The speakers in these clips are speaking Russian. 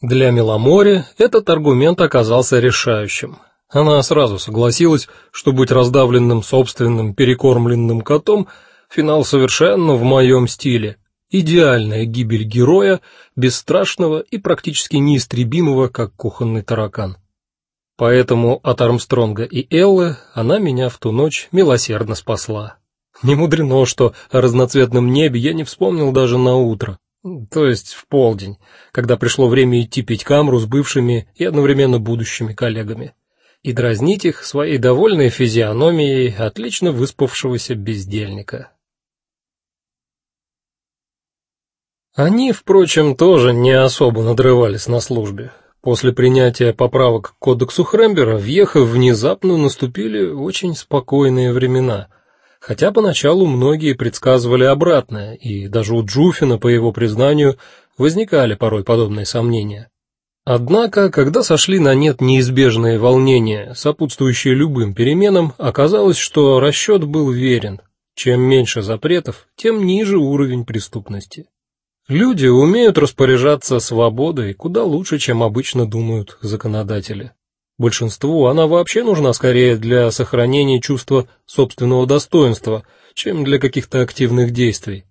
Для Миломори этот аргумент оказался решающим. Она сразу согласилась, что быть раздавленным собственным перекормленным котом финал совершенно в моем стиле. Идеальная гибель героя, бесстрашного и практически неистребимого, как кухонный таракан. Поэтому от Армстронга и Эллы она меня в ту ночь милосердно спасла. Не мудрено, что о разноцветном небе я не вспомнил даже на утро. То есть в полдень, когда пришло время идти пить камру с бывшими и одновременно будущими коллегами и дразнить их своей довольной физиономией отлично выспавшегося бездельника. Они, впрочем, тоже не особо надрывались на службе. После принятия поправок к кодексу Хрембера в Ехе внезапно наступили очень спокойные времена — хотя поначалу многие предсказывали обратное, и даже у Джуфина, по его признанию, возникали порой подобные сомнения. Однако, когда сошли на нет неизбежные волнения, сопутствующие любым переменам, оказалось, что расчет был верен. Чем меньше запретов, тем ниже уровень преступности. Люди умеют распоряжаться свободой куда лучше, чем обычно думают законодатели. Большинству она вообще нужна скорее для сохранения чувства собственного достоинства, чем для каких-то активных действий.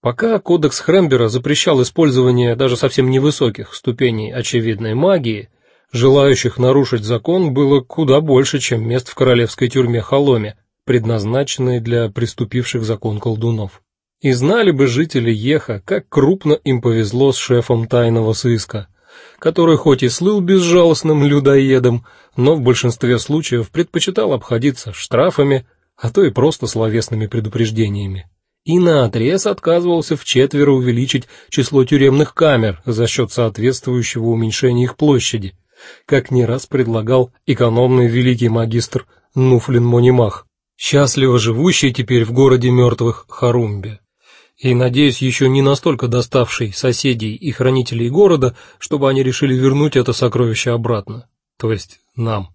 Пока кодекс Хрембера запрещал использование даже совсем невысоких ступеней очевидной магии, желающих нарушить закон было куда больше, чем мест в королевской тюрьме Холоме, предназначенной для преступивших закон колдунов. И знали бы жители Еха, как крупно им повезло с шефом тайного сыска который хоть и слыл безжалостным людоедом, но в большинстве случаев предпочитал обходиться штрафами, а то и просто словесными предупреждениями. И наотрез отказывался в четверо увеличить число тюремных камер за счет соответствующего уменьшения их площади, как не раз предлагал экономный великий магистр Нуфлин Монимах, счастливо живущий теперь в городе мертвых Харумбе и, надеюсь, еще не настолько доставший соседей и хранителей города, чтобы они решили вернуть это сокровище обратно, то есть нам.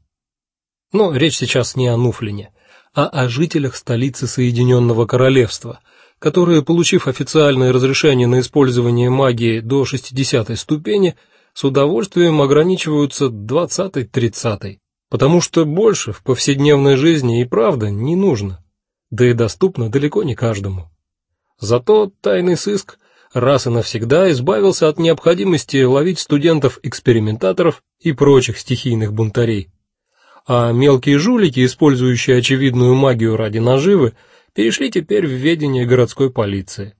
Но речь сейчас не о Нуфлине, а о жителях столицы Соединенного Королевства, которые, получив официальное разрешение на использование магии до 60 ступени, с удовольствием ограничиваются 20-30, потому что больше в повседневной жизни и правда не нужно, да и доступно далеко не каждому. Зато тайный сыск раз и навсегда избавился от необходимости ловить студентов-экспериментаторов и прочих стихийных бунтарей. А мелкие жулики, использующие очевидную магию ради наживы, перешли теперь в ведение городской полиции.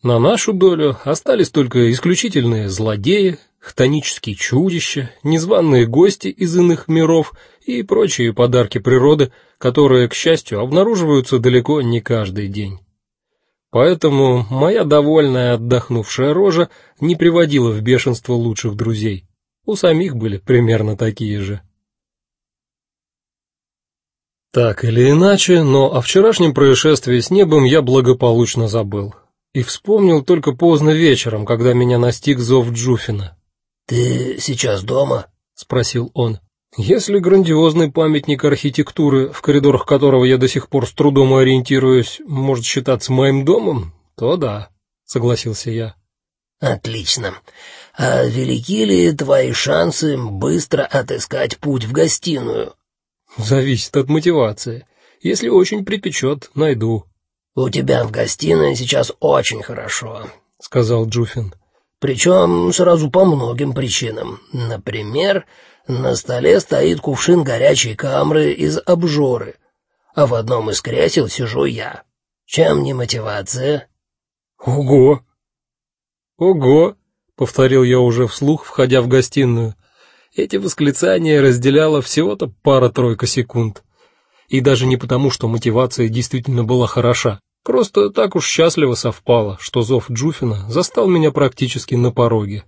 На нашу долю остались только исключительные злодеи, хтонические чудища, незваные гости из иных миров и прочие подарки природы, которые, к счастью, обнаруживаются далеко не каждый день. Поэтому моя довольная отдохнувшая рожа не приводила в бешенство лучших друзей. У самих были примерно такие же. Так или иначе, но о вчерашнем происшествии с небом я благополучно забыл и вспомнил только поздно вечером, когда меня настиг зов Джуфина. Ты сейчас дома? спросил он. Если грандиозный памятник архитектуры, в коридорах которого я до сих пор с трудом ориентируюсь, может считаться моим домом, то да, согласился я. Отлично. А велики ли твои шансы быстро отыскать путь в гостиную? Зависит от мотивации. Если очень припечет, найду. У тебя в гостиной сейчас очень хорошо, сказал Джуфин. Причем сразу по многим причинам. Например, на столе стоит кувшин горячей камры из обжоры, а в одном из кресел сижу я. Чем не мотивация? Ого! Ого! повторил я уже вслух, входя в гостиную. Эти восклицания разделяло всего-то пара-тройка секунд. И даже не потому, что мотивация действительно была хороша. Просто так уж счастливо совпало, что зов Джуфина застал меня практически на пороге.